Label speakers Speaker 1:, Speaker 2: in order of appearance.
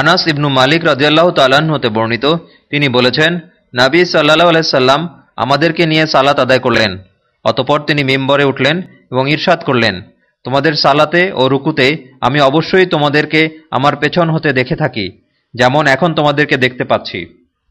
Speaker 1: আনাস ইবনু মালিক রাজিয়াল্লাহ তাল্লাহ্ন হতে বর্ণিত, তিনি বলেছেন, নাবি সাল্লাহ আলাইসাল্লাম আমাদেরকে নিয়ে সালাত আদায় করলেন, অতপর তিনি মেম্বরে উঠলেন এবং ঈর্ষাদ করলেন, তোমাদের সালাতে ও রুকুতে আমি অবশ্যই তোমাদেরকে আমার পেছন হতে দেখে থাকি, যেমন এখন তোমাদেরকে দেখতে পাচ্ছি।